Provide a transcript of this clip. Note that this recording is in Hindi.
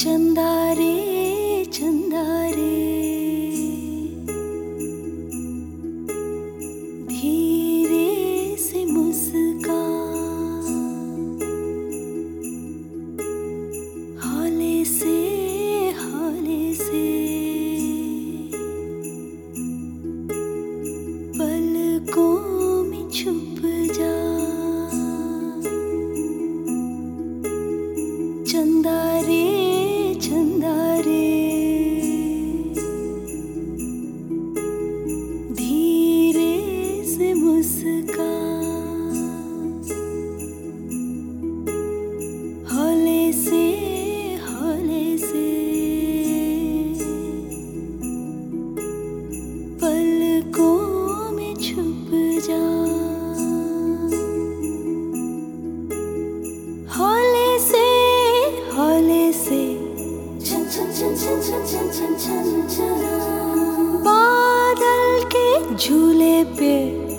चंदारे baby